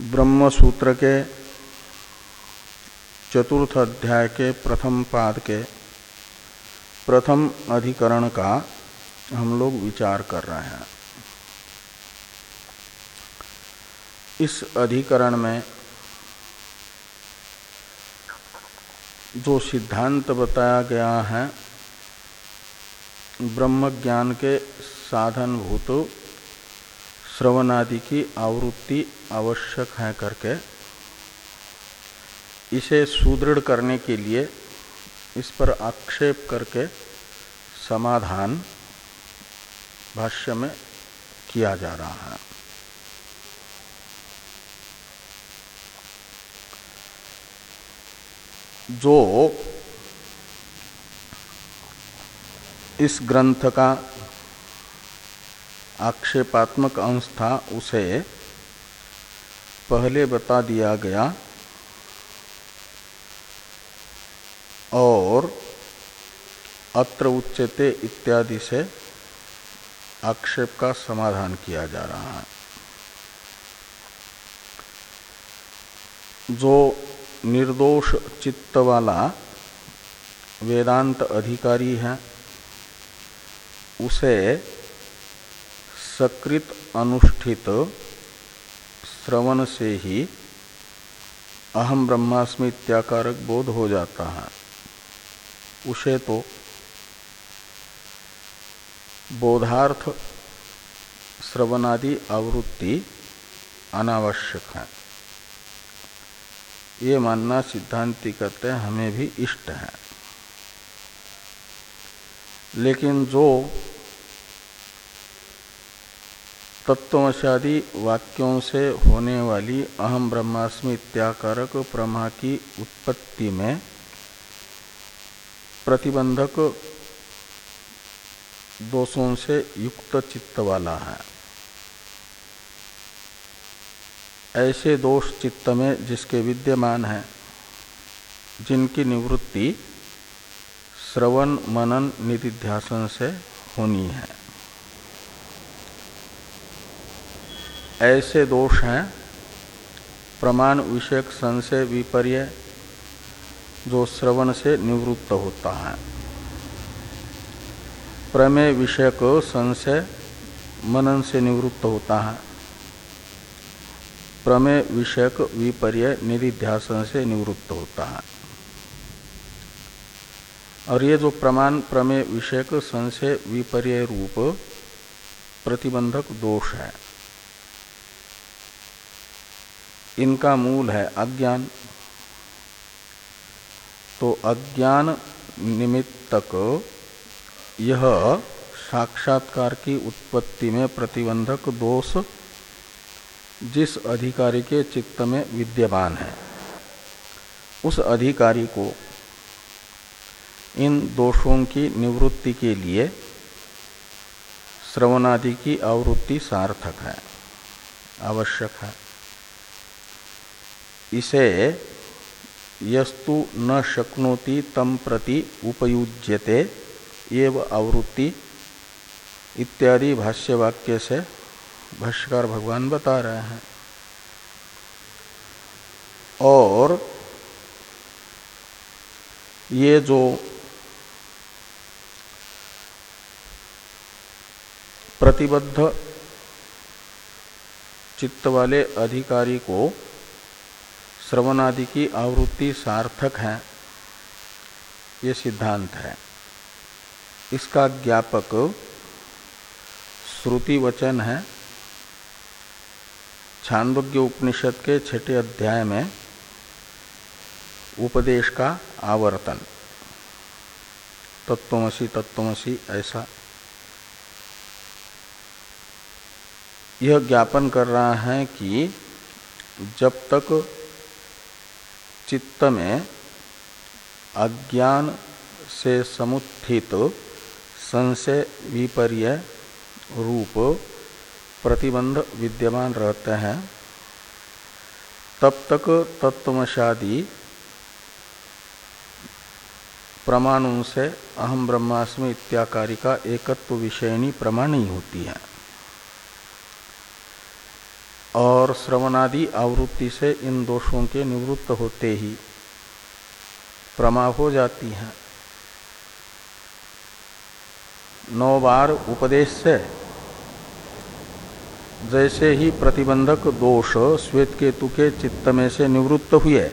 ब्रह्म सूत्र के चतुर्थ अध्याय के प्रथम पाद के प्रथम अधिकरण का हम लोग विचार कर रहे हैं। इस अधिकरण में जो सिद्धांत बताया गया है ब्रह्म ज्ञान के साधन भूत श्रवणादि की आवृत्ति आवश्यक है करके इसे सुदृढ़ करने के लिए इस पर आक्षेप करके समाधान भाष्य में किया जा रहा है। जो इस ग्रंथ का आक्षेपात्मक अंश था, उसे पहले बता दिया गया। और अत्र उच्चते इत्यादि से आक्षेप का समाधान किया जा रहा है। जो निर्दोष चित्त वाला वेदांत अधिकारी है, उसे सकृत अनुष्ठित श्रवण से ही अहम ब्रह्मास्मि इत्याकारक बोध हो जाता है। उसे तो बोधार्थ, श्रवणादि आवृत्ति अनावश्यक है। ये मानना सिद्धांति कहते हमें भी इष्ट है। लेकिन जो तत्वशादी वाक्यों से होने वाली अहम ब्रह्मास्मि इत्याकारक प्रमा की उत्पत्ति में प्रतिबंधक दोषों से युक्त चित्त वाला है। ऐसे दोष चित्त में जिसके विद्यमान हैं, जिनकी निवृत्ति श्रवण, मनन, निधिध्यासन से होनी है। ऐसे दोष हैं, प्रमाण विषयक संशय विपर्य जो श्रवण से निवृत्त होता है। प्रमेय विषयक संशय मनन से निवृत्त होता है। प्रमेय विषयक विपर्य निधिध्यासन से निवृत्त होता है। और ये जो प्रमाण प्रमेय विषयक संशय विपर्य रूप प्रतिबंधक दोष है। इनका मूल है अज्ञान। तो अज्ञान निमित्तक यह साक्षात्कार की उत्पत्ति में प्रतिबंधक दोष जिस अधिकारी के चित्त में विद्यमान है, उस अधिकारी को इन दोषों की निवृत्ति के लिए श्रवणादि की आवृत्ति सार्थक है, आवश्यक है। इसे यस्तु न शक्नोति तम प्रति उपयुज्यते एव आवृत्ति इत्यादि भाष्य वाक्य से भाष्यकार भगवान बता रहे हैं। और ये जो प्रतिबद्ध चित्त वाले अधिकारी को श्रवणादि की आवृत्ति सार्थक है। ये सिद्धांत है। इसका ज्ञापक श्रुति वचन है। छांदोग्य उपनिषद के छठे अध्याय में उपदेश का आवर्तन। तत्वमसी तत्वमसी, ऐसा। यह ज्ञापन कर रहा है कि जब तक चित्त में अज्ञान से समुत्थित संशय विपर्य रूप प्रतिबंध विद्यमान रहते हैं। तब तक तत्वशादी प्रमाणों से अहम ब्रह्मास्मि इत्याकारी का एकत्व विषयनी प्रमाण होती है। और श्रवणादि आवृत्ति से इन दोषों के निवृत्त होते ही प्रमा हो जाती हैं। नौ बार उपदेश से जैसे ही प्रतिबंधक दोष श्वेत केतु के चित्त में से निवृत्त हुए,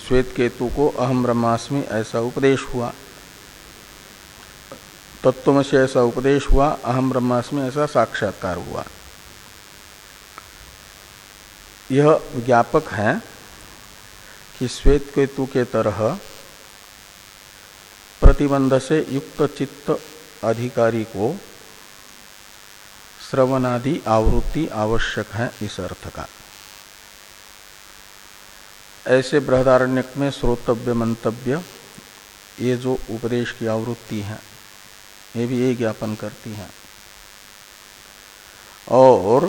श्वेत केतु को अहम ब्रह्मास्मि ऐसा उपदेश हुआ। तत्व से ऐसा उपदेश हुआ अहम ब्रह्मास्मि ऐसा साक्षात्कार हुआ। यह ज्ञापक है कि श्वेत केतु के तरह प्रतिबंध से युक्त चित्त अधिकारी को श्रवणादि आवृत्ति आवश्यक है इस अर्थ का। ऐसे बृहदारण्यक में श्रोतव्य मंतव्य, ये जो उपदेश की आवृत्ति है ये भी ये ज्ञापन करती है। और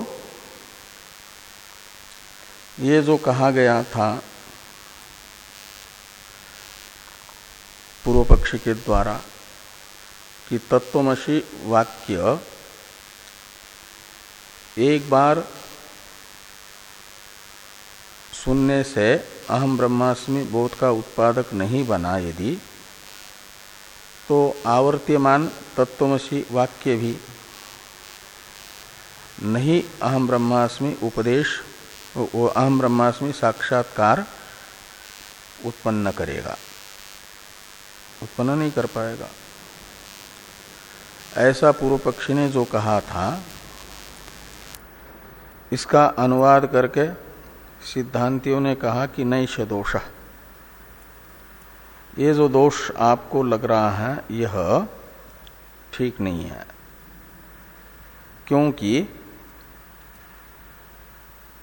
ये जो कहा गया था पूर्व पक्ष के द्वारा कि तत्वमसी वाक्य एक बार सुनने से अहम ब्रह्मास्मि बोध का उत्पादक नहीं बना यदि तो आवर्त्यमान तत्वमसी वाक्य भी। नहीं अहम ब्रह्मास्मि उपदेश वो अहम ब्रह्मास्मि साक्षात्कार उत्पन्न करेगा। उत्पन्न नहीं कर पाएगा। ऐसा पूर्व पक्षी ने जो कहा था, इसका अनुवाद करके सिद्धांतियों ने कहा कि नैश दोष। ये जो दोष आपको लग रहा है, यह ठीक नहीं है। क्योंकि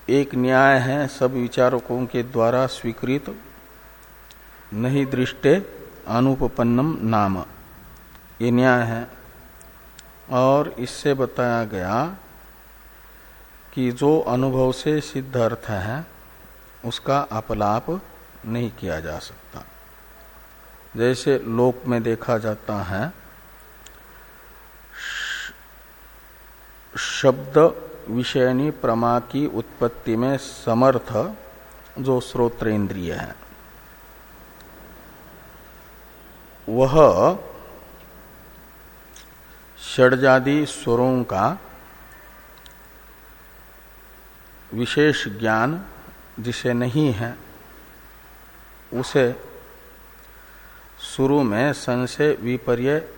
एक न्याय है, सब विचारकों के द्वारा स्वीकृत नहीं दृष्टे अनुपन्नम नाम। ये न्याय है। और इससे बताया गया कि जो अनुभव से सिद्ध अर्थ है, उसका अपलाप नहीं किया जा सकता। जैसे लोक में देखा जाता है शब्द विषयनी प्रमा की उत्पत्ति में समर्थ जो श्रोत्र इंद्रिय है। वह षडजादि स्वरों का विशेष ज्ञान जिसे नहीं है, उसे शुरू में संशय विपर्य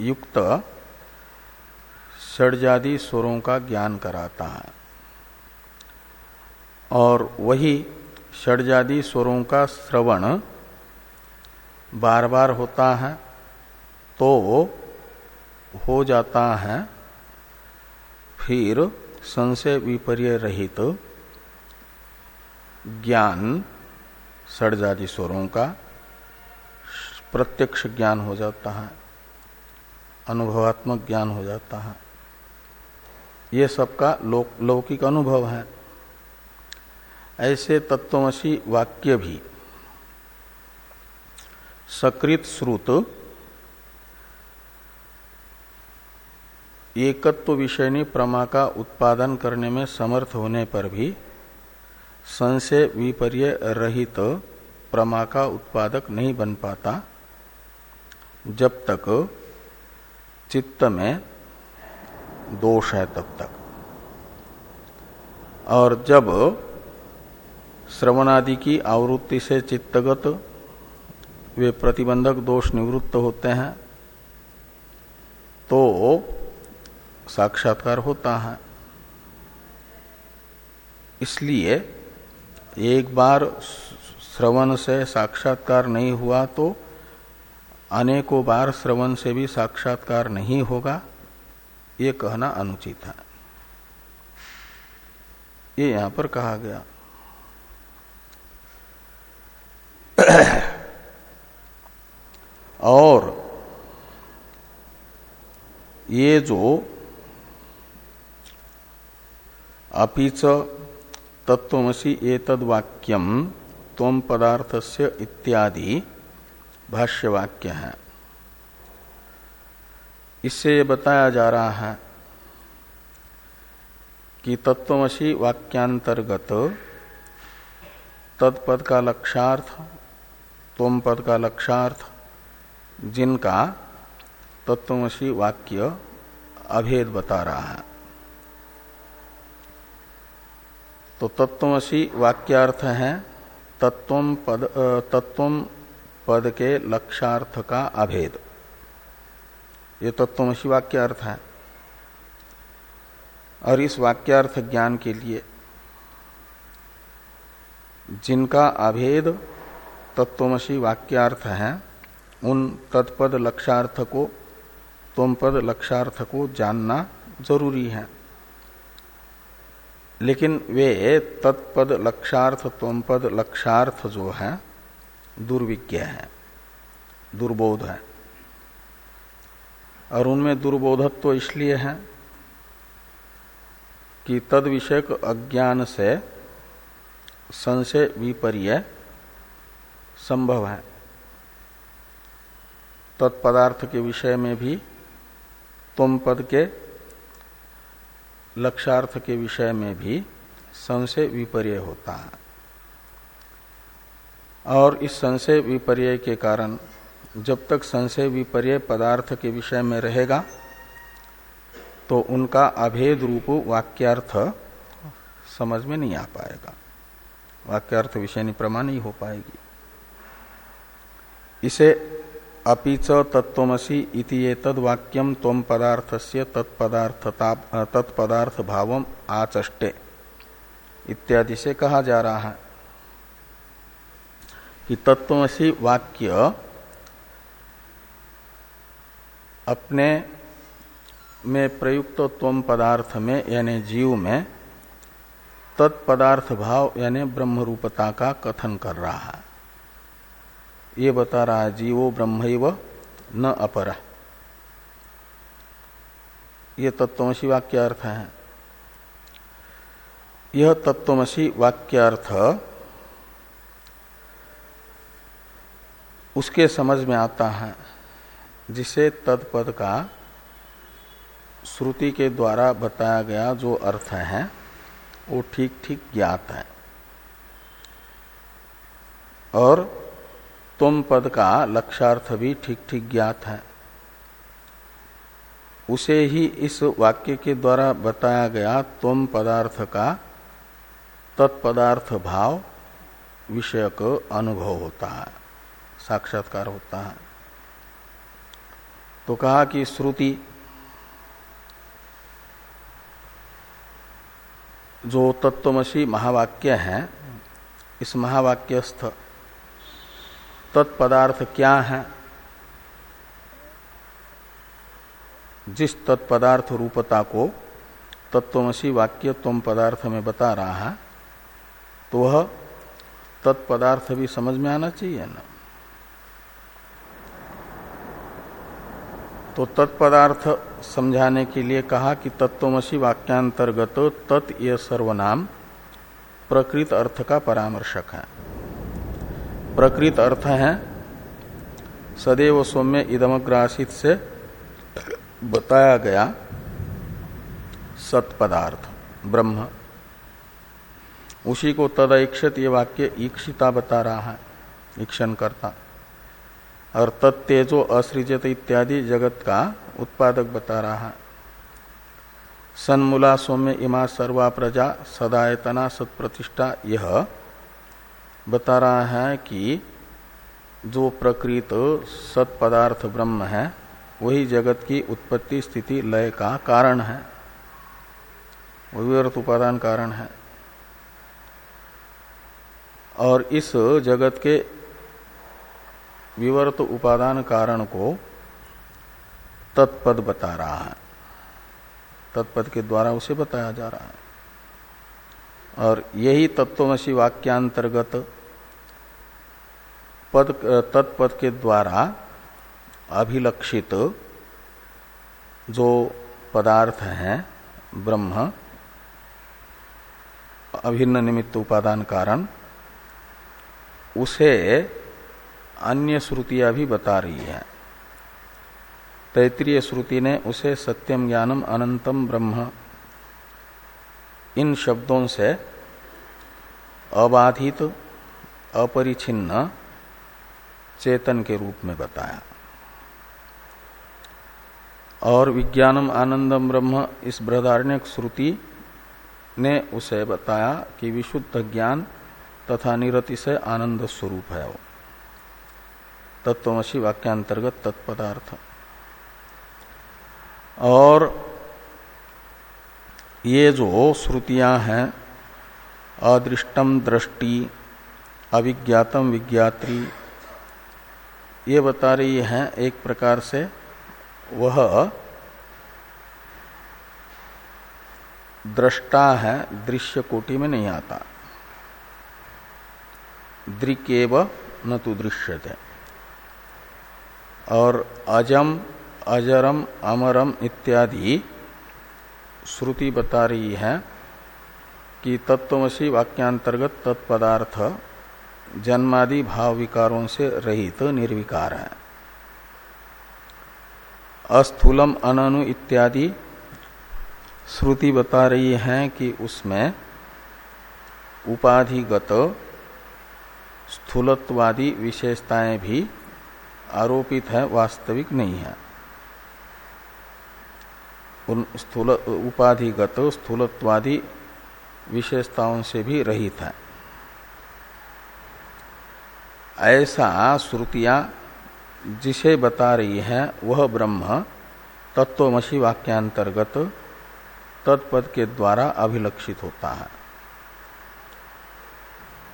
युक्त षडजादि स्वरों का ज्ञान कराता है। और वही षडजादि स्वरों का श्रवण बार बार होता है तो हो जाता है, फिर संशय विपर्य रहित ज्ञान सड़जादी स्वरों का प्रत्यक्ष ज्ञान हो जाता है अनुभवात्मक ज्ञान हो जाता है। ये सबका लौ, लौकिक अनुभव है। ऐसे तत्वमसी वाक्य भी सकृत श्रुत एकत्व विषयनी प्रमा का उत्पादन करने में समर्थ होने पर भी संशय विपर्य रहित प्रमा का उत्पादक नहीं बन पाता। जब तक चित्त में दोष है तब तक। और जब श्रवणादि की आवृत्ति से चित्तगत वे प्रतिबंधक दोष निवृत्त होते हैं तो साक्षात्कार होता है। इसलिए एक बार श्रवण से साक्षात्कार नहीं हुआ तो अनेकों बार श्रवण से भी साक्षात्कार नहीं होगा, ये कहना अनुचित है। ये यहाँ पर कहा गया। और ये जो अपिच तत्वसी एतद वाक्यम तम पदार्थस्य इत्यादि भाष्य वाक्य है। इससे ये बताया जा रहा है कि तत्वमसी वाक्यांतर्गत तत्पद का लक्षार्थ तोम पद का लक्षार्थ, जिनका तत्वमसी वाक्य अभेद बता रहा है। तो तत्वमसी वाक्यार्थ है तत्व पद तत्व पद के लक्षार्थ का अभेद। ये तत्वमसी वाक्यार्थ है। और इस वाक्यार्थ ज्ञान के लिए जिनका अभेद तत्वमसी वाक्यार्थ है, उन तत्पद लक्षार्थ को, तुम पद लक्षार्थ को जानना ज़रूरी है। लेकिन वे तत्पद लक्षार्थ, तुम पद लक्षार्थ जो है दुर्विज्ञ है, दुर्बोध है। और उनमें दुर्बोधत्व तो इसलिए है कि तद विषयक अज्ञान से संशय विपर्य संभव है। तत्पदार्थ के विषय में भी तुम पद के लक्षार्थ के विषय में भी संशय विपर्य होता है। और इस संशय विपर्य के कारण, जब तक संशय विपर्य पदार्थ के विषय में रहेगा तो उनका अभेद रूप वाक्यार्थ समझ में नहीं आ पाएगा। वाक्यार्थ विषय प्रमाण नहीं हो पाएगी। इसे अपिच तत्वसी इति ये तद वाक्यम तम पदार्थ से तत्पदार्थता तत्पदार्थ भाव आचष्टे। इत्यादि से कहा जा रहा है। कि तत्वसी वाक्य अपने में प्रयुक्त तम पदार्थ में, यानी जीव में, तत्पदार्थ भाव, यानी ब्रह्म रूपता का कथन कर रहा है। ये बता रहा है, जीवो ब्रह्म न अपर। ये तत्वमसी वाक्यार्थ है। यह तत्वमसी वाक्यार्थ उसके समझ में आता है, जिसे तत्पद का श्रुति के द्वारा बताया गया जो अर्थ है, वो ठीक ठीक ज्ञात है। और तुम पद का लक्षार्थ भी ठीक ठीक ज्ञात है। उसे ही इस वाक्य के द्वारा बताया गया तुम पदार्थ का तत्पदार्थ भाव विषयक अनुभव होता है। साक्षात्कार होता है। तो कहा कि श्रुति जो तत्वमसी महावाक्य है, इस महावाक्यस्थ तत्पदार्थ क्या है? जिस तत्पदार्थ रूपता को तत्वमसी वाक्य तुम पदार्थ में बता रहा है तो वह तत्पदार्थ भी समझ में आना चाहिए ना? तो तत्पदार्थ समझाने के लिए कहा कि तत्वमसी वाक्यांतर्गत तत् सर्वनाम प्रकृत अर्थ का परामर्शक है। प्रकृत अर्थ है, सदैव सौम्य इदमग्रासित से बताया गया सत्पदार्थ, ब्रह्म। उसी को तदैक्षत ये वाक्य ईक्षिता बता रहा है ईक्षण करता और तत्तेजो असृजत इत्यादि जगत का उत्पादक बता रहा है। सन्मूला सौम्य इमा सर्वा प्रजा सदायतना सत्प्रतिष्ठा यह बता रहा है कि जो प्रकृत सत्पदार्थ ब्रह्म है, वही जगत की उत्पत्ति स्थिति लय का कारण है। विवर्त उपादान कारण है। और इस जगत के विवर्त उपादान कारण को तत्पद बता रहा है। तत्पद के द्वारा उसे बताया जा रहा है। और यही तत्वमसी वाक्यांतर्गत पद, तत्पद के द्वारा अभिलक्षित जो पदार्थ है, ब्रह्म, अभिन्न निमित्त उपादान कारण, उसे अन्य श्रुतियाँ भी बता रही है। तैतरीय श्रुति ने उसे सत्यम ज्ञानम अनंतम ब्रह्म। इन शब्दों से अबाधित अपरिछिन्न चेतन के रूप में बताया। और विज्ञानम आनंदम ब्रह्म, इस बृहदारण्य श्रुति ने उसे बताया कि विशुद्ध ज्ञान तथा निरति से आनंद स्वरूप है वो। तत्वमसी वाक्यांतर्गत तत्पदार्थ। और ये जो श्रुतियाँ हैं, अदृष्टम दृष्टि, अविज्ञातम विज्ञात्री, ये बता रही हैं एक प्रकार से वह दृष्टा है, दृश्य कोटि में नहीं आता। दृकेव न तो दृश्यते। और अजम, अजरम, अमरम इत्यादि श्रुति बता रही है कि तत्वमसी वाक्यांतर्गत तत्पदार्थ जन्मादि भाव विकारों से रहित निर्विकार है। अस्थूलम अननु इत्यादि श्रुति बता रही है कि उसमें उपाधिगत स्थूलत्वादी विशेषताएँ भी आरोपित है, वास्तविक नहीं है। उन स्थूल, उपाधिगत, स्थूलत्वादी विशेषताओं से भी रहित है। ऐसा श्रुतियाँ जिसे बता रही है, वह ब्रह्म तत्वमसी वाक्यांतर्गत तत्पद के द्वारा अभिलक्षित होता है।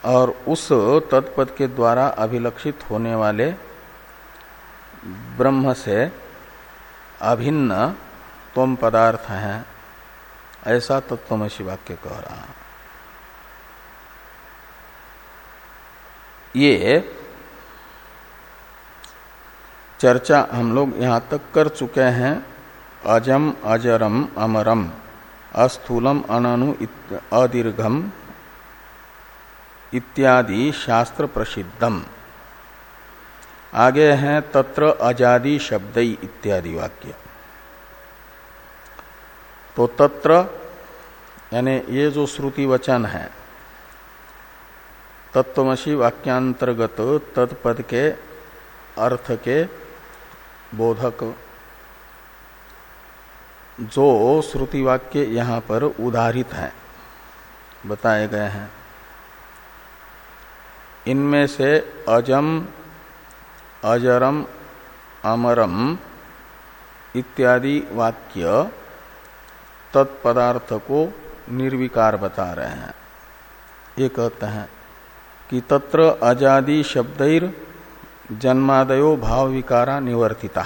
और उस तत्पद के द्वारा अभिलक्षित होने वाले ब्रह्म से अभिन्न तम पदार्थ है। ऐसा तत्वमसी वाक्य कह रहा ये चर्चा हम लोग यहाँ तक कर चुके हैं। अजम, अजरम, अमरम, अस्थूलम, अननु अदीर्घम, इत्यादि शास्त्र प्रसिद्धम। आगे हैं तत्र अजादि शब्द इत्यादि वाक्य। तो तत्र, यानी ये जो श्रुति वचन है, तत्वमसी वाक्यांतर्गत तत्पद के अर्थ के बोधक जो श्रुति वाक्य यहाँ पर उदाहरित हैं, बताए गए हैं। इनमें से अजम अजरम, अमरम इत्यादि वाक्य तत्पदार्थ को निर्विकार बता रहे हैं। ये कहते हैं कि तत्र अजादि शब्दैर जन्मादयो भाव विकारा निवर्तिता।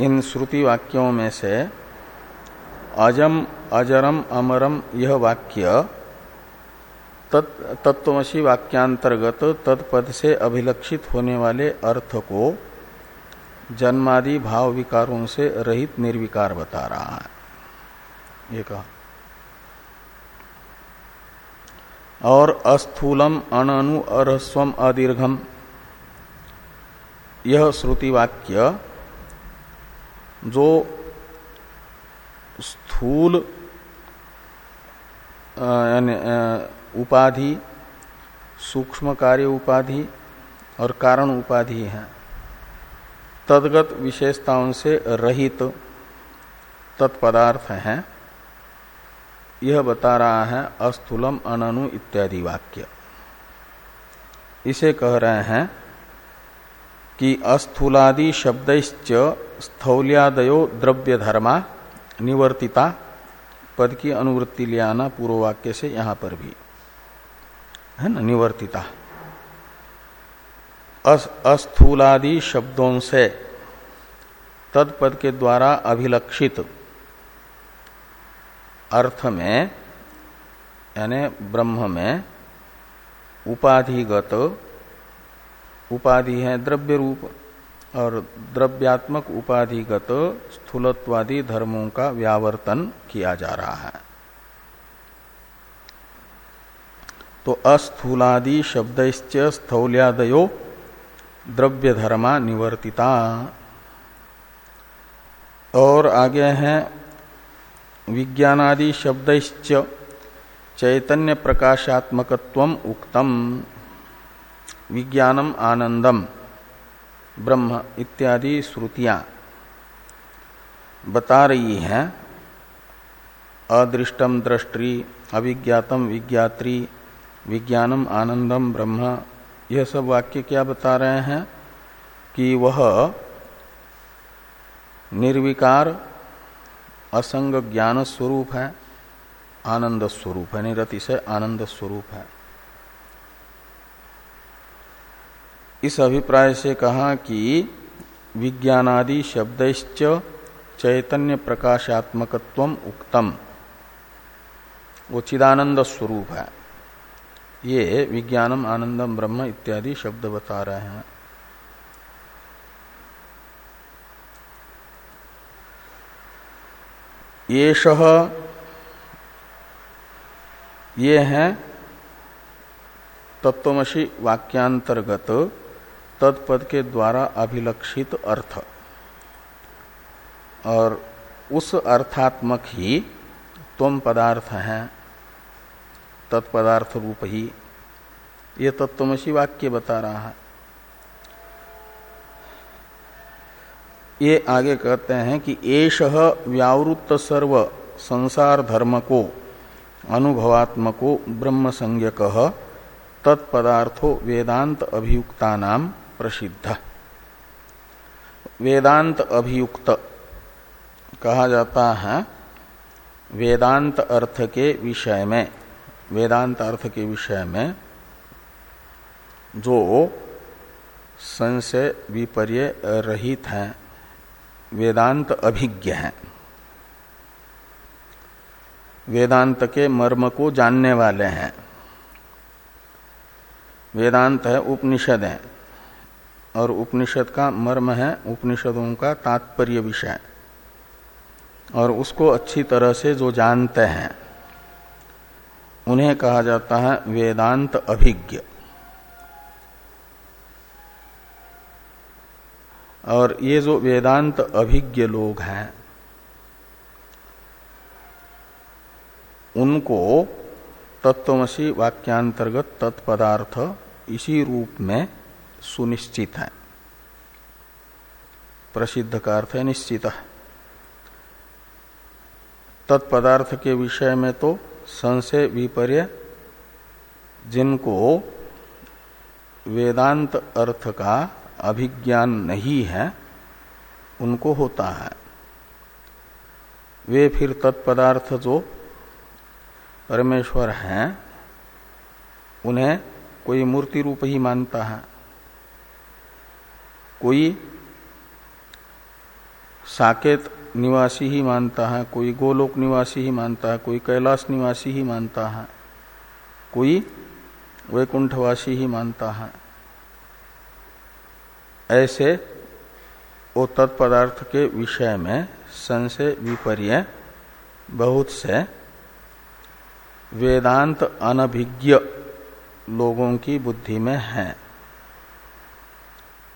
इन श्रुति वाक्यों में से अजम, अजरम, अमरम यह वाक्य तत्वमसी वाक्यांतर्गत तत्पद से अभिलक्षित होने वाले अर्थ को जन्मादि भाव विकारों से रहित निर्विकार बता रहा है। ये कहा। और अस्थूलम अननु अरस्वम अदीर्घम, यह श्रुति वाक्य जो स्थूल यानी उपाधि सूक्ष्म कार्य उपाधि और कारण उपाधि है। तदगत विशेषताओं से रहित तत्पदार्थ हैं। यह बता रहा है अस्थूलम अननु इत्यादि वाक्य। इसे कह रहे हैं कि अस्थूलादि शब्द स्थौल्यादयो द्रव्य धर्मा निवर्तिता, पद की अनुवृत्ति ले आना पूर्व वाक्य से यहाँ पर भी। है ना, निवर्तिता। अस्थूलादि शब्दों से तत्पद के द्वारा अभिलक्षित अर्थ में, यानी ब्रह्म में उपाधिगत, उपाधि है द्रव्य रूप और द्रव्यात्मक उपाधिगत स्थूलत्वादी धर्मों का व्यावर्तन किया जा रहा है। तो अस्थूलादि शब्द स्थौल्यादयो द्रव्य धर्मा निवर्तिता। और आगे हैं, विज्ञानादि शब्द चैतन्य प्रकाशात्मकत्व उक्तम। विज्ञानम आनंदम ब्रह्म इत्यादि श्रुतियाँ बता रही हैं। अदृष्टम दृष्टि, अविज्ञातम विज्ञात्री विज्ञानम आनंदम ब्रह्म। यह सब वाक्य क्या बता रहे हैं कि वह निर्विकार, असंग ज्ञान स्वरूप है, आनंद स्वरूप है, निरति से आनंद स्वरूप है। इस अभिप्राय से कहा कि विज्ञानादि शब्दश्च चैतन्य प्रकाशात्मकत्व उक्तम। वो चिदानंद स्वरूप है। ये विज्ञानम आनंदम ब्रह्म इत्यादि शब्द बता रहे हैं। ये शह ये हैं तत्वमसी वाक्यांतर्गत तत्पद के द्वारा अभिलक्षित अर्थ। और उस अर्थात्मक ही तुम पदार्थ हैं। तत्पदार्थ रूप ही ये तत्वमसी वाक्य बता रहा है। ये आगे कहते हैं कि एष व्यावृत्त सर्व संसार धर्म को अनुभवात्मको ब्रह्म संज्ञक तत्पदार्थो वेदांत अभियुक्ता नाम प्रसिद्ध। वेदांत अभियुक्त कहा जाता है, वेदांत अर्थ के विषय में। वेदांत अर्थ के विषय में जो संशय विपर्य रहित है, वेदांत अभिज्ञ है। वेदांत के मर्म को जानने वाले हैं। वेदांत है उपनिषद है, और उपनिषद का मर्म है उपनिषदों का तात्पर्य विषय। और उसको अच्छी तरह से जो जानते हैं उन्हें कहा जाता है वेदांत अभिज्ञ। और ये जो वेदांत अभिज्ञ लोग हैं, उनको तत्वमसी वाक्यांतर्गत तत्पदार्थ इसी रूप में सुनिश्चित है। प्रसिद्ध का अर्थ है निश्चित है। तत्पदार्थ के विषय में तो संशय विपर्य, जिनको वेदांत अर्थ का अभिज्ञान नहीं है, उनको होता है। वे फिर तत्पदार्थ जो परमेश्वर हैं, उन्हें कोई मूर्ति रूप ही मानता है। कोई साकेत निवासी ही मानता है, कोई गोलोक निवासी ही मानता है, कोई कैलाश निवासी ही मानता है, कोई वैकुंठवासी ही मानता है। ऐसे वो तत्पदार्थ के विषय में संशय विपर्य बहुत से वेदांत अनभिज्ञ लोगों की बुद्धि में है।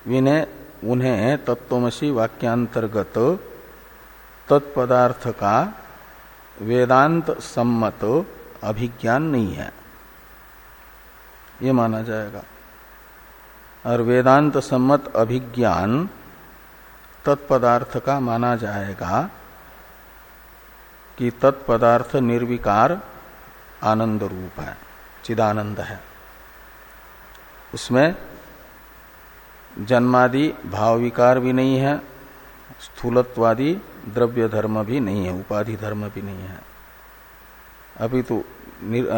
विने उन्हें तत्वमसी वाक्यांतर्गत तत्पदार्थ का वेदांत सम्मत अभिज्ञान नहीं है। ये माना जाएगा। और वेदांत सम्मत अभिज्ञान तत्पदार्थ का माना जाएगा कि तत्पदार्थ निर्विकार आनंद रूप है, चिदानंद है। उसमें जन्मादि भाव विकार भी नहीं है, स्थूलत्वादि द्रव्य धर्म भी नहीं है उपाधि धर्म भी नहीं है। अभी तो निर,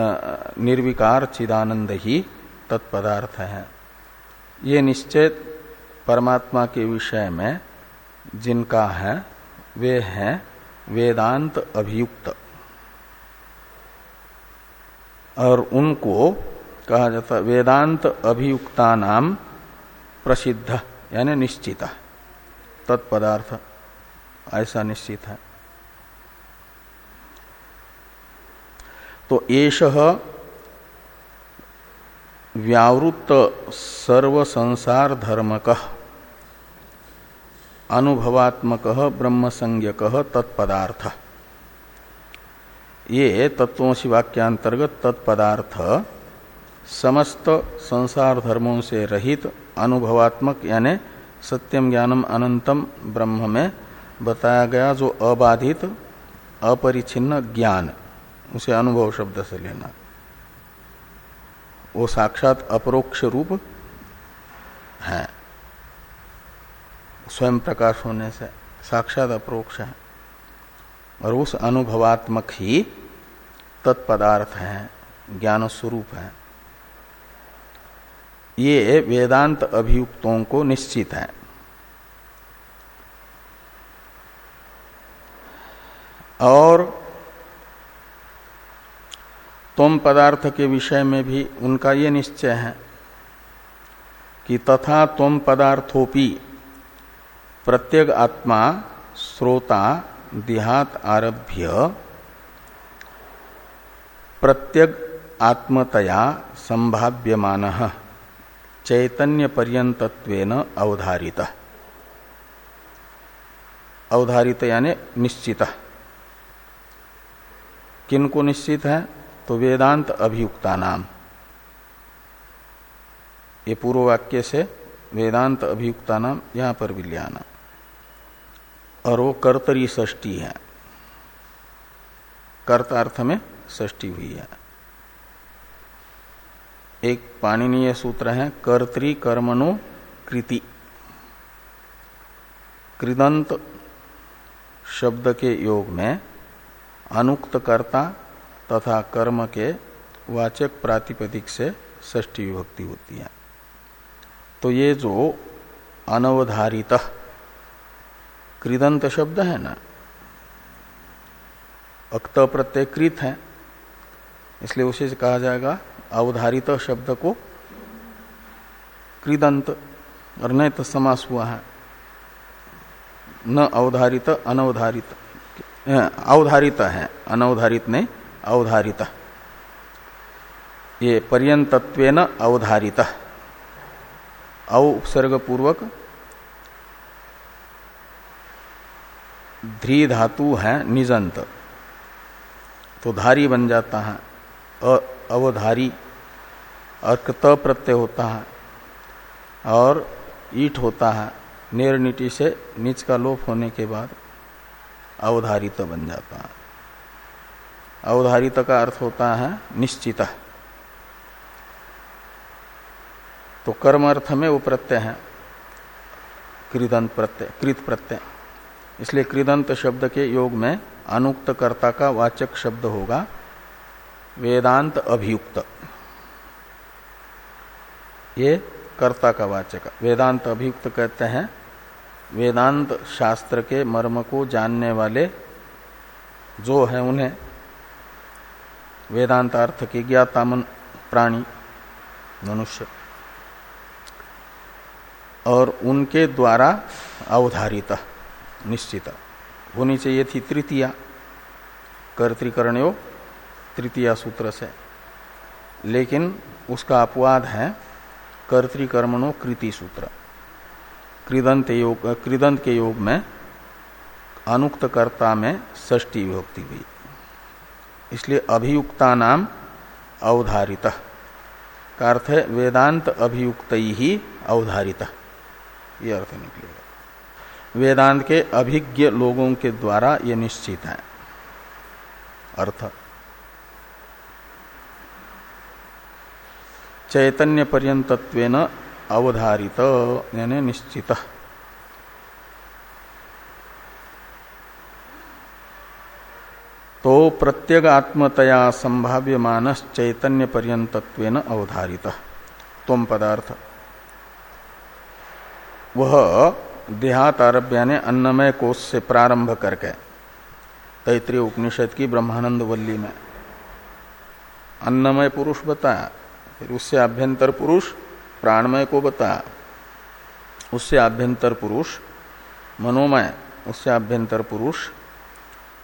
निर्विकार चिदानंद ही तत्पदार्थ है। ये निश्चय परमात्मा के विषय में जिनका है वे हैं वेदांत अभियुक्त। और उनको कहा जाता वेदांत अभियुक्ता नाम प्रसिद्ध यानी निश्चित तत्पदार्थ। ऐसा निश्चित है। तो एष व्यावृत्त सर्व संसार धर्मक अनुभवात्मक ब्रह्म संज्ञक तत्पदार्थ। ये तत्वसी वाक्यांतर्गत तत्पदार्थ समस्त संसार धर्मों से रहित, अनुभवात्मक यानी सत्यम ज्ञानम अनंतम ब्रह्म में बताया गया जो अबाधित अपरिचिन्न ज्ञान, उसे अनुभव शब्द से लेना। वो साक्षात अपरोक्ष रूप है। स्वयं प्रकाश होने से साक्षात अपरोक्ष है। और उस अनुभवात्मक ही तत्पदार्थ है ज्ञान स्वरूप है। ये वेदांत अभियुक्तों को निश्चित है। और तुम पदार्थ के विषय में भी उनका ये निश्चय है कि तथा तुम पदार्थोपि प्रत्येक आत्मा, श्रोता, देहात आरभ्य प्रत्येक आत्मतया संभाव्यमान चैतन्य पर्यंतत्वेन अवधारित। अवधारित यानी निश्चित। किन को निश्चित है? तो वेदांत अभियुक्ता नाम। ये पूर्व वाक्य से वेदांत अभियुक्ता नाम, यहाँ पर भी लिया और वो कर्तरी षष्टी है। कर्तार्थ में षष्टी हुई है। एक पाणनीय सूत्र है, कर्तरी कर्मणो कृति। कृदंत शब्द के योग में अनुक्त कर्ता तथा कर्म के वाचक प्रातिपदिक से षष्टी विभक्ति होती है। तो ये जो अनवधारित कृदंत शब्द है ना अक्त प्रत्यय कृत है, इसलिए उसे कहा जाएगा अवधारित शब्द को कृदंत, और नहीं तो समास हुआ है। न अवधारित, अनवधारित। अवधारित है, अनवधारित ने अवधारित। ये पर्यंतत्व अवधारित। अव उपसर्ग पूर्वक ध्री धातु है, निजंत। तो धारी बन जाता है अवधारी और त प्रत्यय होता है, और ईट होता है नेर से नीच का लोप होने के बाद अवधारित बन जाता है। अवधारित का अर्थ होता है निश्चित। तो कर्म अर्थ में वो प्रत्यय है। कृदंत प्रत्यय, कृत प्रत्यय। इसलिए कृदंत शब्द के योग में अनुक्त कर्ता का वाचक शब्द होगा वेदांत अभियुक्त। ये कर्ता का वाचक। वेदांत अभियुक्त कहते हैं वेदांत शास्त्र के मर्म को जानने वाले जो है उन्हें वेदांत अर्थ के ज्ञातामन प्राणी, मनुष्य, और उनके द्वारा अवधारित, निश्चित। होनी चाहिए थी तृतीया कर्तिकरण तृतीया सूत्र से। लेकिन उसका अपवाद है कर्तिकर्मणो कृति सूत्र। कृदंत योग कृदंत के योग में अनुक्त कर्ता में षष्टी विभक्ति हुई। इसलिए अभियुक्ता नाम अवधारित। का अर्थ है वेदांत अभियुक्त ही अवधारित। ये अर्थ निकलेगा वेदांत के अभिज्ञ लोगों के द्वारा ये निश्चित है। अर्थ। चैतन्य पर्यंतत्वेन अवधारित, यानी निश्चित। तो प्रत्येक आत्मतया संभाव्य मानस चैतन्य पर्यंतत्वेन अवधारित। तुम पदार्थ। वह देहात आरभ्य ने अन्नमय कोष से प्रारंभ करके तैतृय उपनिषद की ब्रह्मानंद वल्ली में। अन्नमय पुरुष बताया, फिर उससे आभ्यंतर पुरुष प्राणमय को बताया उससे आभ्यंतर पुरुष, मनोमय, उससे आभ्यंतर पुरुष,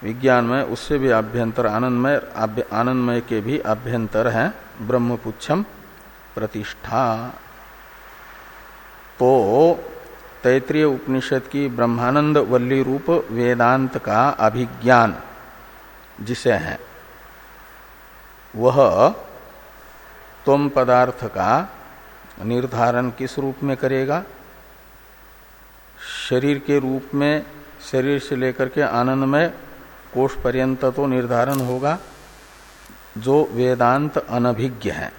विज्ञानमय, उससे भी आभ्यंतर आनंदमय आनंदमय के भी आभ्यंतर है। ब्रह्मपुच्छम प्रतिष्ठा। तो तैतृय उपनिषद की ब्रह्मानंद वल्ली रूप वेदांत का अभिज्ञान जिसे है, वह तुम पदार्थ का निर्धारण किस रूप में करेगा? शरीर के रूप में, शरीर से लेकर के आनंद में कोष पर्यंत तो निर्धारण होगा, जो वेदांत अनभिज्ञ है।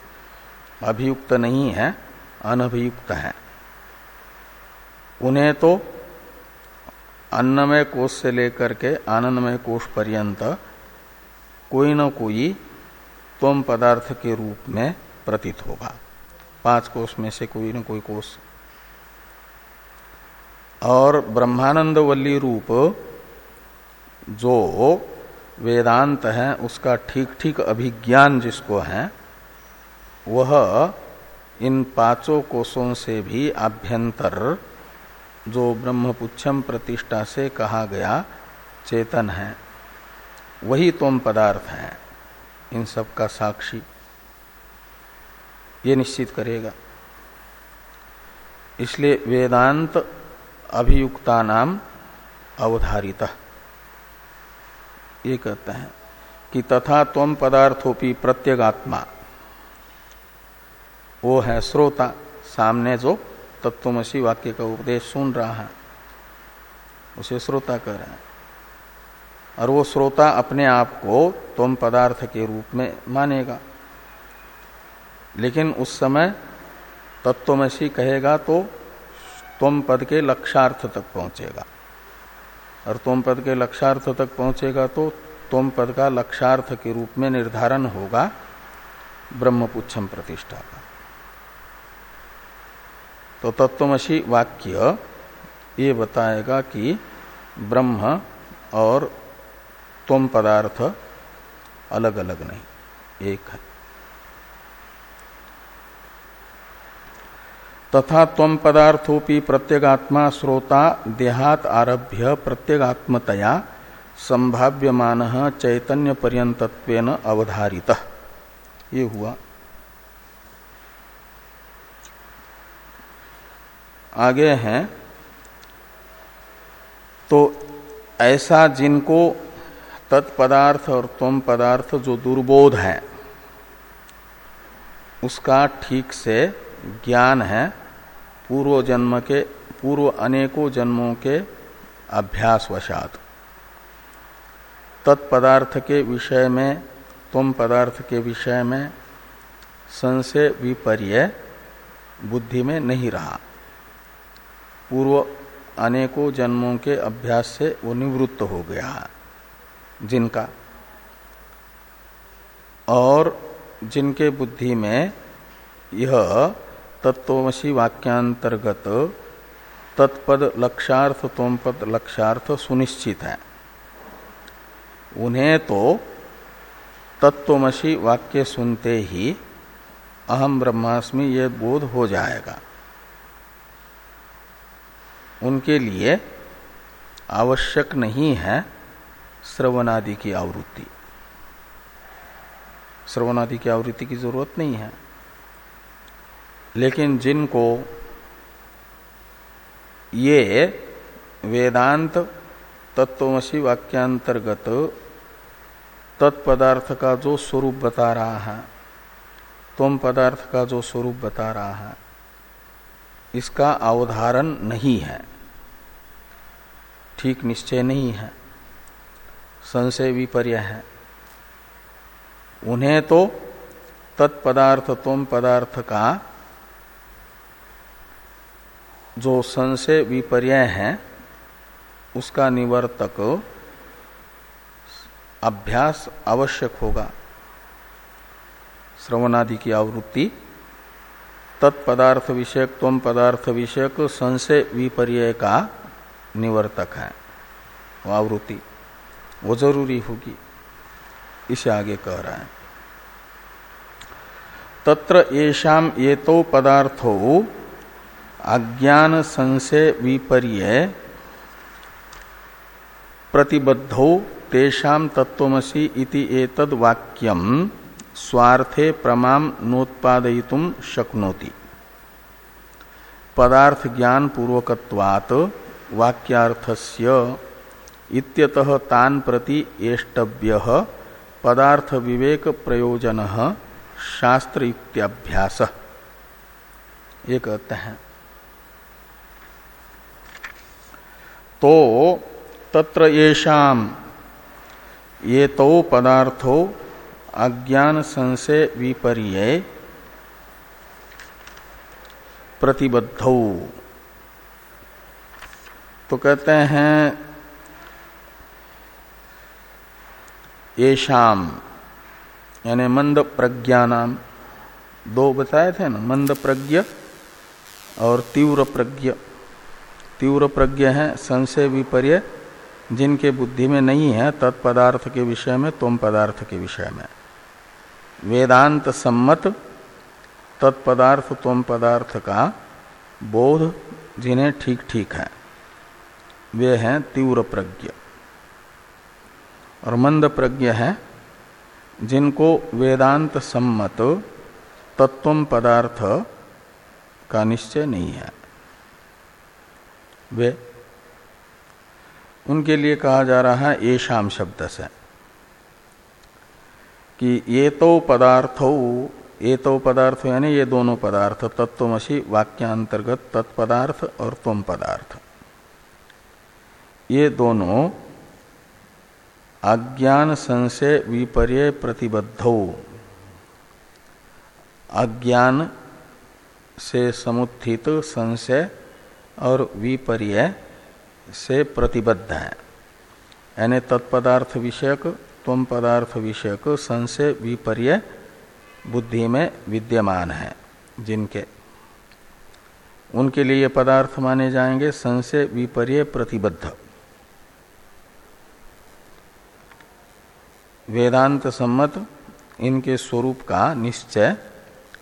अभियुक्त नहीं है, अनभियुक्त है। उन्हें तो अन्नमय कोष से लेकर के आनंदमय कोष पर्यंत कोई न कोई तुम पदार्थ के रूप में प्रतीत होगा। पाँच कोष में से कोई न कोई कोष और ब्रह्मानंद वल्ली रूप जो वेदांत है, उसका ठीक ठीक अभिज्ञान जिसको है, वह इन पाँचों कोषों से भी आभ्यंतर जो ब्रह्मपुच्छम प्रतिष्ठा से कहा गया चेतन है। वही तुम पदार्थ है, इन सब का साक्षी। ये निश्चित करेगा। इसलिए वेदांत अभियुक्ता नाम अवधारित। ये कहते हैं कि तथा तम पदार्थोपी प्रत्यगात्मा। वो है श्रोता, सामने जो तत्वमसी वाक्य का उपदेश सुन रहा है, उसे श्रोता कह रहे हैं। और वो श्रोता अपने आप को तुम पदार्थ के रूप में मानेगा। लेकिन उस समय तत्वमसी कहेगा तो तुम पद के लक्षार्थ तक पहुंचेगा। और तुम पद के लक्षार्थ तक पहुंचेगा तो तुम पद का लक्षार्थ के रूप में निर्धारण होगा, ब्रह्मपुच्छम प्रतिष्ठा का। तो तत्वमसी वाक्य ये बताएगा कि ब्रह्म और तुम पदार्थ अलग अलग नहीं, एक है। तथा तम पदार्थोपि प्रत्यगात्मा श्रोता देहात आरभ्य प्रत्यगात्मतया संभाव्यमान चैतन्य पर्यंतत्वेन अवधारित। ये हुआ। आगे हैं। तो ऐसा जिनको तत्पदार्थ और तुम पदार्थ जो दुर्बोध है, उसका ठीक से ज्ञान है। पूर्व जन्म के, पूर्व अनेकों जन्मों के अभ्यास वशात तत्पदार्थ के विषय में, तुम पदार्थ के विषय में संशय विपर्य बुद्धि में नहीं रहा। पूर्व अनेकों जन्मों के अभ्यास से वो निवृत्त हो गया, जिनका और जिनके बुद्धि में यह तत्वमसी वाक्यांतर्गत तत्पद लक्षार्थ तोमपद लक्षार्थ सुनिश्चित है। उन्हें तो तत्वमसी वाक्य सुनते ही अहम ब्रह्मास्मि ये बोध हो जाएगा। उनके लिए आवश्यक नहीं है श्रवणादि की आवृत्ति। श्रवणादि की आवृत्ति की ज़रूरत नहीं है। लेकिन जिनको ये वेदांत तत्वमसी वाक्यांतर्गत तत्पदार्थ का जो स्वरूप बता रहा है, तुम पदार्थ का जो स्वरूप बता रहा है, इसका अवधारण नहीं है। ठीक निश्चय नहीं है। संशय विपर्य है। उन्हें तो तत्पदार्थ तुम पदार्थ का जो संशय विपर्य है, उसका निवर्तक अभ्यास आवश्यक होगा। श्रवणादि की आवृत्ति, तत्पदार्थ विषयक तम पदार्थ विषयक संशय विपर्य का निवर्तक है आवृत्ति। वो ज़रूरी होगी, इसे आगे कह रहा है। तत्र येषाम ये तो पदार्थो अज्ञान संशय विपर्य प्रतिबद्धो तेषाम तत्वमसी इति वाक्यम स्वार्थे प्रमाम नोत्पादयितुम शक्नोति। पदार्थ ज्ञान पूर्वकत्वात् वाक्यार्थस्य इत्यतः तान प्रति एष्टव्य पदार्थ विवेक प्रयोजन शास्त्र इत्याभ्यास ये कहते हैं तो तत्र येषाम ये तो पदार्थो अज्ञान संशय विपर्य प्रतिबद्ध। तो कहते हैं ये शाम यानी मंद प्रज्ञा नाम दो बताए थे ना, मंद प्रज्ञ और तीव्र प्रज्ञ। तीव्र प्रज्ञ है, संशय विपर्य, जिनके बुद्धि में नहीं है, तत्पदार्थ के विषय में, तुम पदार्थ के विषय में। वेदांत सम्मत, तत्पदार्थ तुम पदार्थ का बोध जिन्हें ठीक ठीक है, वे हैं तीव्र प्रज्ञ। और मंद प्रज्ञ है, जिनको वेदांत सम्मत तत्व पदार्थ का निश्चय नहीं है। वे। उनके लिए कहा जा रहा है ये शाम शब्द से कि ये तो पदार्थो ये तो पदार्थ यानी ये दोनों पदार्थ तत्वमसी वाक्यांतर्गत तत्पदार्थ और तुम पदार्थ। ये दोनों अज्ञान संशय विपर्य प्रतिबद्धो। अज्ञान से समुत्थित संशय और विपर्य से प्रतिबद्ध है। यानी तत्पदार्थ विषयक, तम पदार्थ विषयक संशय विपर्य बुद्धि में विद्यमान है जिनके। उनके लिए ये पदार्थ माने जाएँगे संशय विपर्य प्रतिबद्ध। वेदांत सम्मत इनके स्वरूप का निश्चय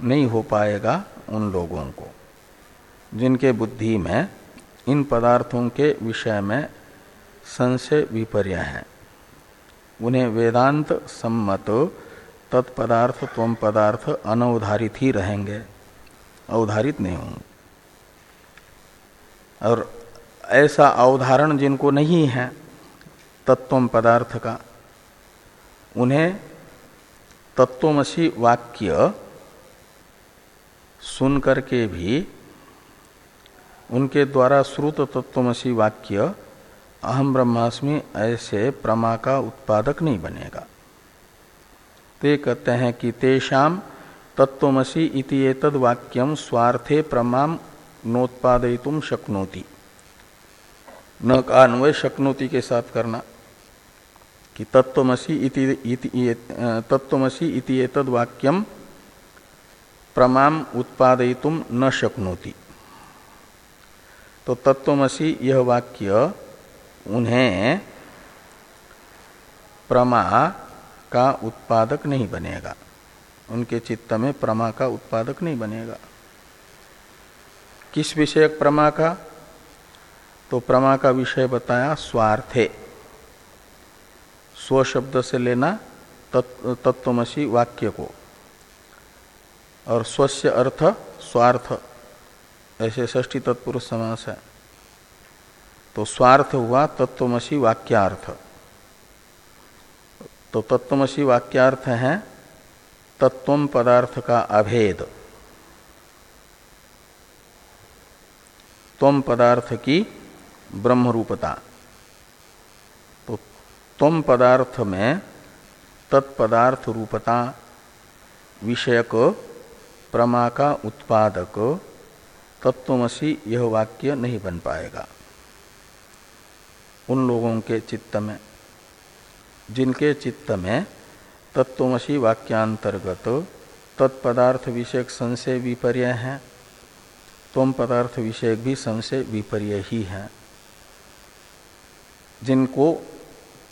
नहीं हो पाएगा उन लोगों को। जिनके बुद्धि में, इन पदार्थों के विषय में संशय विपर्य है। उन्हें वेदांत सम्मत तत्पदार्थ तम पदार्थ अनवधारित ही रहेंगे, अवधारित नहीं होंगे। और ऐसा अवधारण जिनको नहीं है तत्व पदार्थ का, उन्हें तत्वमसी वाक्य सुन करके भी उनके द्वारा श्रुत तत्वमसी वाक्य, अहम ब्रह्मास्मि, ऐसे प्रमा का उत्पादक नहीं बनेगा। ते कहते हैं कि तेषाम तत्वमसी इति वाक्यम स्वार्थे प्रमाम नोत्पादयितुम शक्नोति। न का अन्वय शक्नोति के साथ करना। कि तत्वमसी इति तत्वमसी इति वाक्यम प्रमाम उत्पादयितुम न शक्नोति। तो तत्वमसी यह वाक्य उन्हें प्रमा का उत्पादक नहीं बनेगा। उनके चित्त में प्रमा का उत्पादक नहीं बनेगा। किस विषयक प्रमा का? तो प्रमा का विषय बताया स्वार्थे। स्व शब्द से लेना तत्वमसी वाक्य को। और स्वस्य अर्थ स्वार्थ। ऐसे ष्टी तत्पुरुष समास है। तो स्वार्थ हुआ तत्वमसी वाक्यार्थ। तो तत्वमसी वाक्यार्थ है तत्व पदार्थ का अभेद। तम पदार्थ की ब्रह्म रूपता तो तम पदार्थ में तत्पदार्थ रूपता विषयक प्रमा का उत्पादक तत्वमसी यह वाक्य नहीं बन पाएगा। उन लोगों के चित्त में, जिनके चित्त में तत्वमसी वाक्यांतर्गत तत्पदार्थ विषयक संशय विपर्य है तम पदार्थ विषयक भी संशय विपर्य ही है। जिनको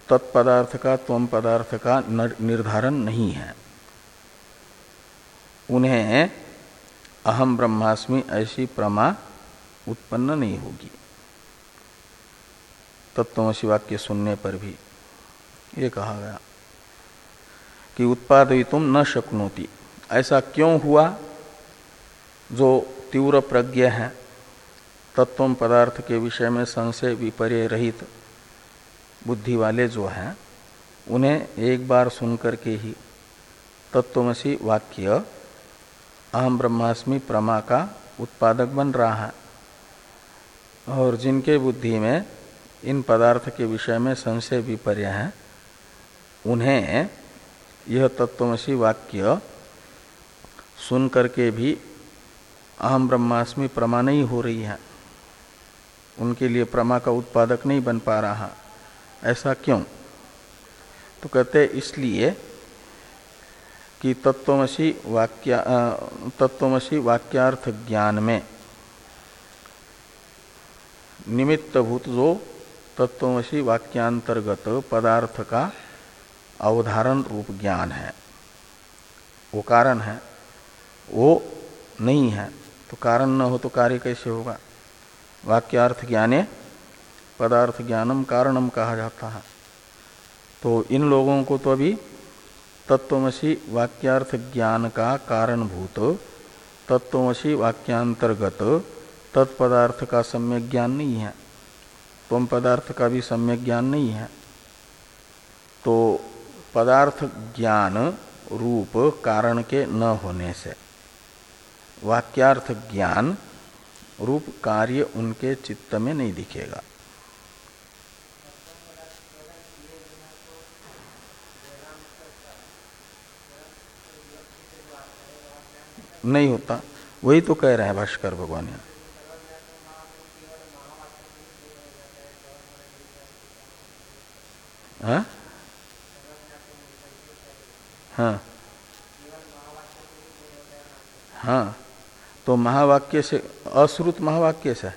तत्पदार्थ का तम पदार्थ का निर्धारण नहीं है। उन्हें अहम ब्रह्मास्मि ऐसी प्रमा उत्पन्न नहीं होगी। तत्वमसी वाक्य सुनने पर भी ये कहा गया कि उत्पादय तुम न शक्नोती। ऐसा क्यों हुआ? जो तीव्र प्रज्ञ है तत्व पदार्थ के विषय में संशय विपर्य रहित बुद्धि वाले जो हैं, उन्हें एक बार सुन करके ही तत्वमसी वाक्य अहम ब्रह्मास्मि प्रमा का उत्पादक बन रहा है। और जिनके बुद्धि में, इन पदार्थ के विषय में संशय विपर्य है, उन्हें यह तत्वमसी वाक्य सुन करके भी अहम ब्रह्मास्मि प्रमा नहीं हो रही है। उनके लिए प्रमा का उत्पादक नहीं बन पा रहा। ऐसा क्यों? तो कहते इसलिए कि तत्वमसी वाक्या तत्वमसी वाक्यार्थ ज्ञान में निमित्तभूत जो तत्वमसी वाक्यांतर्गत पदार्थ का अवधारण रूप ज्ञान है। वो कारण है। वो नहीं है तो कारण न हो तो कार्य कैसे होगा? वाक्यार्थ ज्ञाने पदार्थ ज्ञानम कारणम कहा जाता है। तो इन लोगों को तो अभी तत्वमसी वाक्यार्थ ज्ञान का कारणभूत तत्वमसी वाक्यांतर्गत तत्पदार्थ का सम्यक ज्ञान नहीं है। तुम पदार्थ का भी सम्यक ज्ञान नहीं है। तो पदार्थ ज्ञान रूप कारण के न होने से वाक्यार्थ ज्ञान रूप कार्य उनके चित्त में नहीं दिखेगा। नहीं होता। वही तो कह रहे हैं भाष्कर भगवान यहाँ। हाँ? हाँ। हाँ। तो महावाक्य से, अश्रुत महावाक्य से।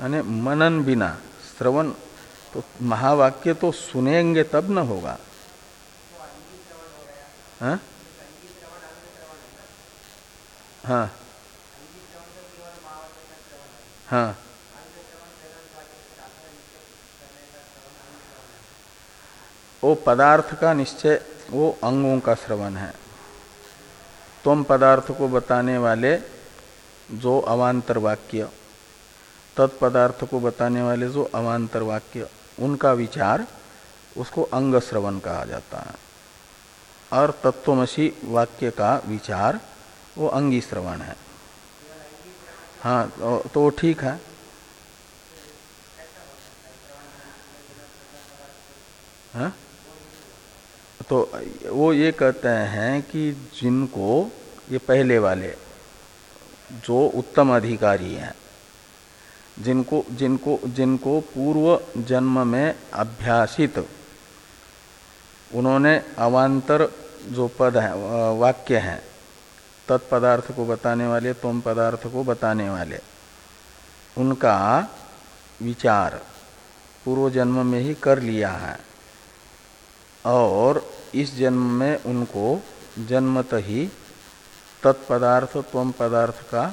यानी मनन बिना, श्रवण तो महावाक्य तो सुनेंगे तब न होगा। हाँ? हाँ। हाँ। वो पदार्थ का निश्चय, वो अंगों का श्रवण है। तुम पदार्थ को बताने वाले जो अवान्तर वाक्य, तत्पदार्थ को बताने वाले जो अवान्तर वाक्य, उनका विचार, उसको अंग श्रवण कहा जाता है। और तत्वमसी वाक्य का विचार वो अंगी श्रवण है। हाँ तो, तो ठीक है। हाँ? तो वो ये कहते हैं कि जिनको ये पहले वाले जो उत्तम अधिकारी हैं जिनको जिनको जिनको पूर्व जन्म में अभ्यासित उन्होंने अवान्तर जो पद है वाक्य हैं तत्पदार्थ को बताने वाले, तुम पदार्थ को बताने वाले, उनका विचार पूर्व जन्म में ही कर लिया है और इस जन्म में उनको जन्मत ही तत्पदार्थ, तम पदार्थ का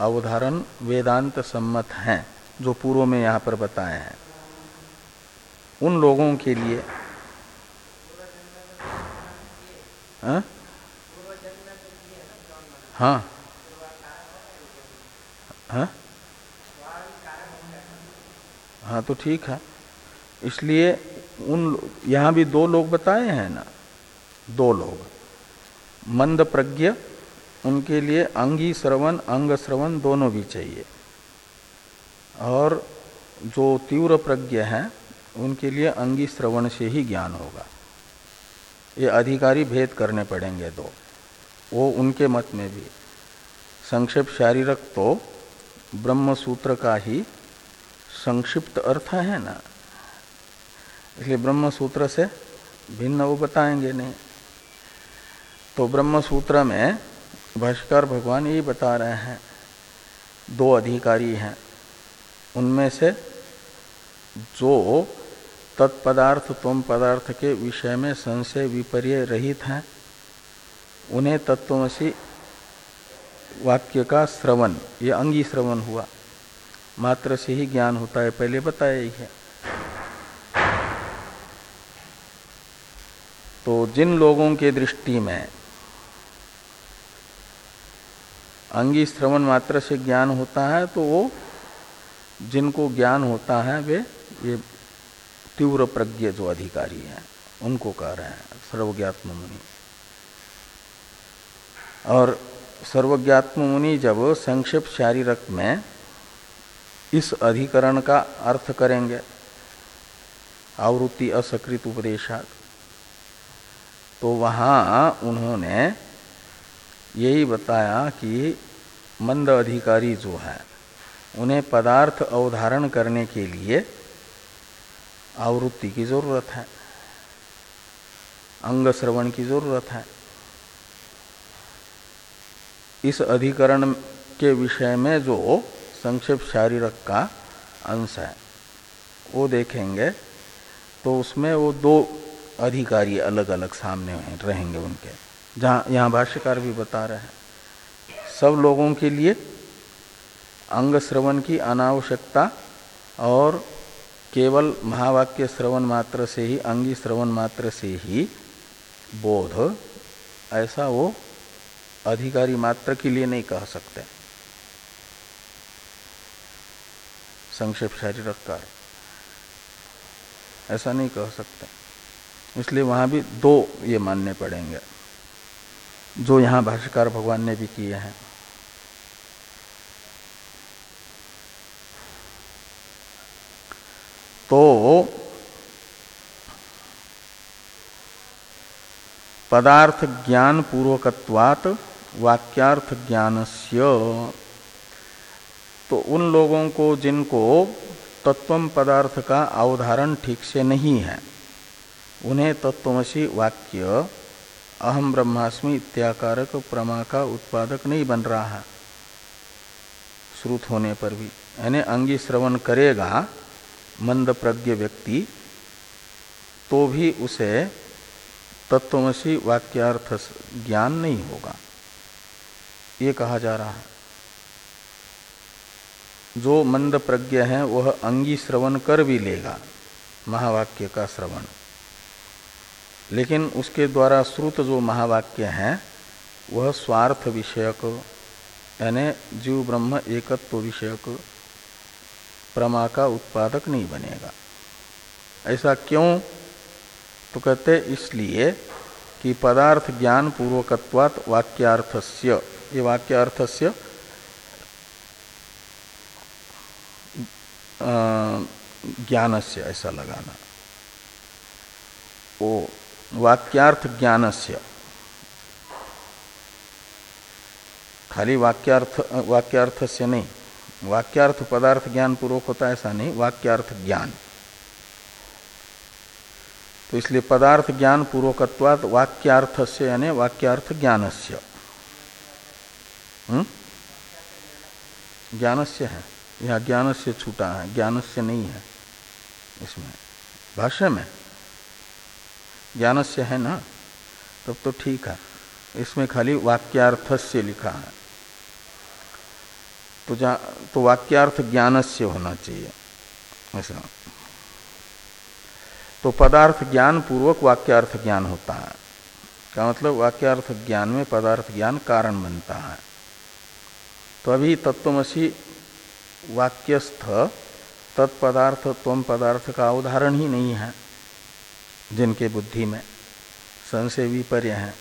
अवधारण वेदांत सम्मत है, जो पूर्व में यहाँ पर बताए हैं। उन लोगों के लिए हाँ? हाँ। हाँ? हाँ तो ठीक है। इसलिए उन यहाँ भी दो लोग बताए हैं ना? दो लोग। मंद प्रज्ञ, उनके लिए अंगी श्रवण, अंग श्रवण दोनों भी चाहिए। और जो तीव्र प्रज्ञ हैं, उनके लिए अंगी श्रवण से ही ज्ञान होगा। ये अधिकारी भेद करने पड़ेंगे दो वो उनके मत में भी। संक्षिप्त शारीरक तो ब्रह्म सूत्र का ही संक्षिप्त अर्थ है ना? इसलिए ब्रह्म सूत्र से भिन्न वो बताएँगे नहीं। तो ब्रह्म सूत्र में भाष्कर भगवान यही बता रहे हैं। दो अधिकारी हैं। उनमें से जो तत्पदार्थ तुम पदार्थ के विषय में संशय विपर्य रहित हैं। उन्हें तत्वमसी वाक्य का श्रवण, ये अंगी श्रवण हुआ। मात्र से ही ज्ञान होता है, पहले बताया ही है। तो जिन लोगों के दृष्टि में अंगी श्रवण मात्र से ज्ञान होता है तो वो जिनको ज्ञान होता है, वे ये तीव्र प्रज्ञ जो अधिकारी हैं, उनको कह रहे हैं सर्वज्ञात्म मुनि। और सर्वज्ञात्म मुनि जब संक्षिप्त शारीरक में इस अधिकरण का अर्थ करेंगे, आवृत्ति असकृत उपदेशा तो वहाँ उन्होंने यही बताया कि मंद अधिकारी जो है, उन्हें पदार्थ अवधारण करने के लिए आवृत्ति की ज़रूरत है, अंग श्रवण की ज़रूरत है। इस अधिकरण के विषय में जो संक्षिप्त शारीरक का अंश है, वो देखेंगे तो उसमें वो दो अधिकारी अलग अलग सामने रहेंगे उनके। जहाँ, यहाँ भाष्यकार भी बता रहे हैं, सब लोगों के लिए अंग श्रवण की अनावश्यकता और केवल महावाक्य श्रवण मात्र से ही, अंगी श्रवण मात्र से ही बोध ऐसा वो अधिकारी मात्र के लिए नहीं कह सकते। संक्षेप शारीरक कार्य ऐसा नहीं कह सकते। इसलिए वहाँ भी दो ये मानने पड़ेंगे, जो यहाँ भाष्यकार भगवान ने भी किए हैं। तो पदार्थ ज्ञान पूर्वकत्वात वाक्यार्थ ज्ञानस्य तो उन लोगों को जिनको तत्व पदार्थ का अवधारण ठीक से नहीं है, उन्हें तत्वमसी वाक्य, अहम ब्रह्मास्मि इत्याकारक प्रमा का उत्पादक नहीं बन रहा है। श्रुत होने पर भी, यानी अंगी श्रवण करेगा मंद प्रज्ञ व्यक्ति तो भी उसे तत्वमसी वाक्यार्थ ज्ञान नहीं होगा। ये कहा जा रहा है। जो मंद प्रज्ञ है, वह अंगी श्रवण कर भी लेगा, महावाक्य का श्रवण। लेकिन उसके द्वारा श्रुत जो महावाक्य हैं, वह स्वार्थ विषयक, यानी जीव ब्रह्म एकत्व विषयक प्रमा का उत्पादक नहीं बनेगा। ऐसा क्यों? तो कहते इसलिए कि पदार्थ ज्ञान पूर्वकत्वात वाक्यार्थस्य। ये वाक्यार्थस्य ज्ञानस्य, ऐसा लगाना। वो वाक्यार्थ ज्ञानस्य। खाली वाक्यार्थ वाक्यार्थ से नहीं। वाक्यार्थ पदार्थ ज्ञान पूर्वक होता है, ऐसा नहीं। वाक्यार्थ ज्ञान। तो इसलिए पदार्थ ज्ञान पूर्वकत्वात वाक्यार्थ से यानी वाक्यार्थ ज्ञान से हम्म? ज्ञान से है। यह ज्ञान से छूटा है ज्ञान से नहीं है इसमें। भाष्य में ज्ञान से है ना? तब तो ठीक है। इसमें खाली वाक्यार्थ से लिखा है। तो जा तो वाक्यार्थ ज्ञान से होना चाहिए। ऐसा। तो पदार्थ ज्ञान, पूर्वक वाक्यार्थ ज्ञान होता है। का मतलब? वाक्यार्थ ज्ञान में पदार्थ ज्ञान कारण बनता है। तो अभी तत्वमसी वाक्यस्थ, तत्पदार्थ तम पदार्थ का उदाहरण ही नहीं है, जिनके बुद्धि में संशय विपर्य है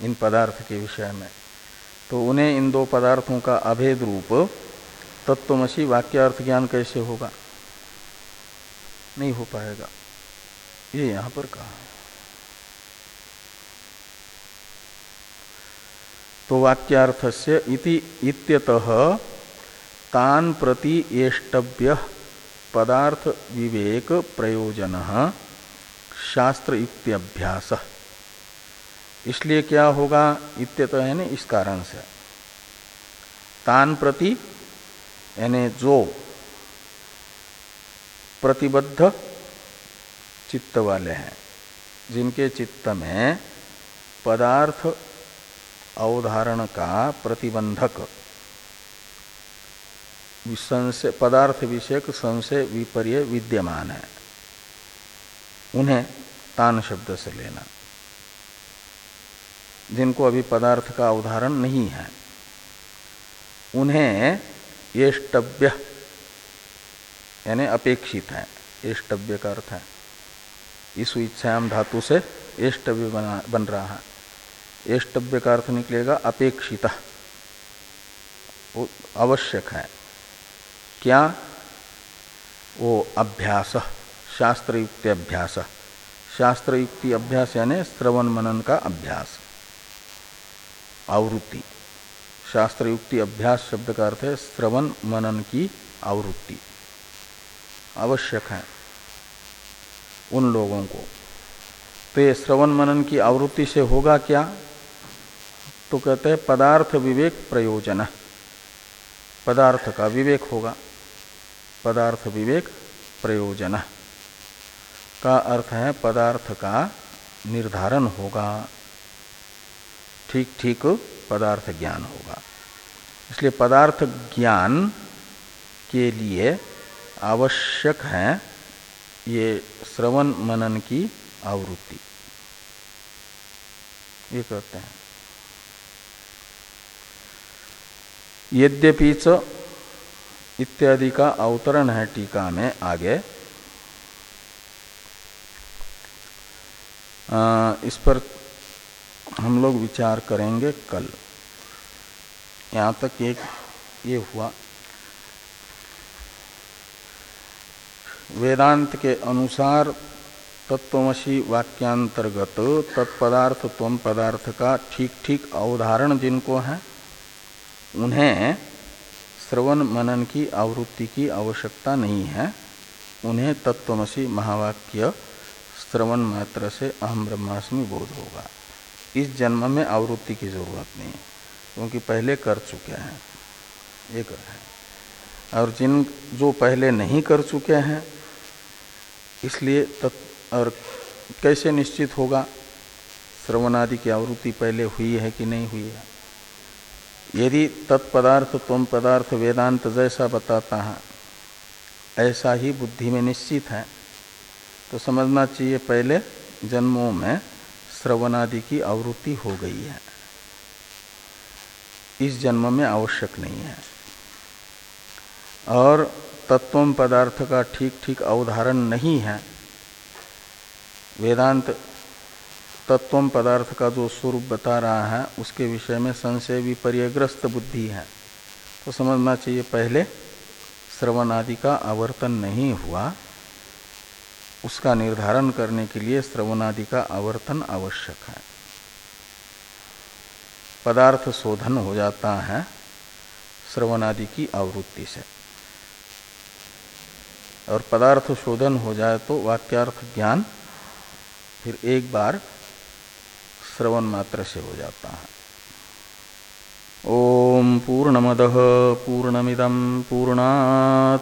इन पदार्थ के विषय में। तो उन्हें इन दो पदार्थों का अभेद रूप, तत्वमसी वाक्यार्थ ज्ञान कैसे होगा? नहीं हो पाएगा। ये यहाँ पर कहा तो वाक्यार्थ से इति, इत्यतः तान प्रति एष्टव्य पदार्थ विवेक प्रयोजन शास्त्र इत्यभ्यास। इसलिए क्या होगा इत्यतः यानी इस कारण से। तान प्रति, यानी जो प्रतिबद्ध चित्त वाले हैं, जिनके चित्त में पदार्थ अवधारण का प्रतिबंधक संशय पदार्थ विषयक संशय विपर्य विद्यमान है। उन्हें तान शब्द से लेना। जिनको अभी पदार्थ का उदाहरण नहीं है। उन्हें येष्टव्य, यानी अपेक्षित है एष्टव्य का अर्थ है। इस इच्छायाम धातु से एष्टव्य बन रहा है। एष्टव्य का अर्थ निकलेगा अपेक्षित। आवश्यक है। क्या? वो अभ्यास शास्त्र युक्ति अभ्यास। शास्त्रयुक्ति अभ्यास यानी श्रवण मनन का अभ्यास। आवृत्ति। शास्त्र युक्ति अभ्यास शब्द का अर्थ है श्रवण मनन की आवृत्ति। आवश्यक है उन लोगों को। तो ये श्रवण मनन की आवृत्ति से होगा क्या? तो कहते हैं पदार्थ विवेक प्रयोजन। पदार्थ का विवेक होगा। पदार्थ विवेक प्रयोजन। का अर्थ है पदार्थ का निर्धारण होगा। ठीक ठीक पदार्थ ज्ञान होगा। इसलिए पदार्थ ज्ञान के लिए आवश्यक है ये श्रवण मनन की आवृत्ति। ये कहते हैं। यद्यपि च इत्यादि का अवतरण है टीका में आगे। आ, इस पर हम लोग विचार करेंगे कल। यहाँ तक एक ये हुआ। वेदांत के अनुसार तत्वमसी वाक्यांतर्गत तत्पदार्थ तम पदार्थ का ठीक ठीक अवधारण जिनको है, उन्हें श्रवण मनन की आवृत्ति की आवश्यकता नहीं है। उन्हें तत्वमसी महावाक्य श्रवण मात्र से अहम ब्रह्मास्मि बोध होगा। इस जन्म में आवृत्ति की ज़रूरत नहीं क्योंकि पहले कर चुके हैं। एक है। और जिन जो पहले नहीं कर चुके हैं, इसलिए तत् और कैसे निश्चित होगा? श्रवणादि की आवृत्ति पहले हुई है कि नहीं हुई है? यदि तत्पदार्थ तुम पदार्थ वेदांत जैसा बताता है, ऐसा ही बुद्धि में निश्चित है तो समझना चाहिए पहले जन्मों में श्रवणादि की आवृत्ति हो गई है। इस जन्म में आवश्यक नहीं है। और तत्व पदार्थ का ठीक ठीक अवधारण नहीं है। वेदांत तत्व पदार्थ का जो स्वरूप बता रहा है, उसके विषय में संशय विपर्यग्रस्त बुद्धि है। तो समझना चाहिए, पहले श्रवण आदि का आवर्तन नहीं हुआ। उसका निर्धारण करने के लिए श्रवणादि का आवर्तन आवश्यक है। पदार्थ शोधन हो जाता है श्रवणादि की आवृत्ति से। और पदार्थ शोधन हो जाए तो वाक्यार्थ ज्ञान फिर एक बार श्रवण मात्र से हो जाता है। ओम पूर्णमद पूर्णमिदम पूर्णात्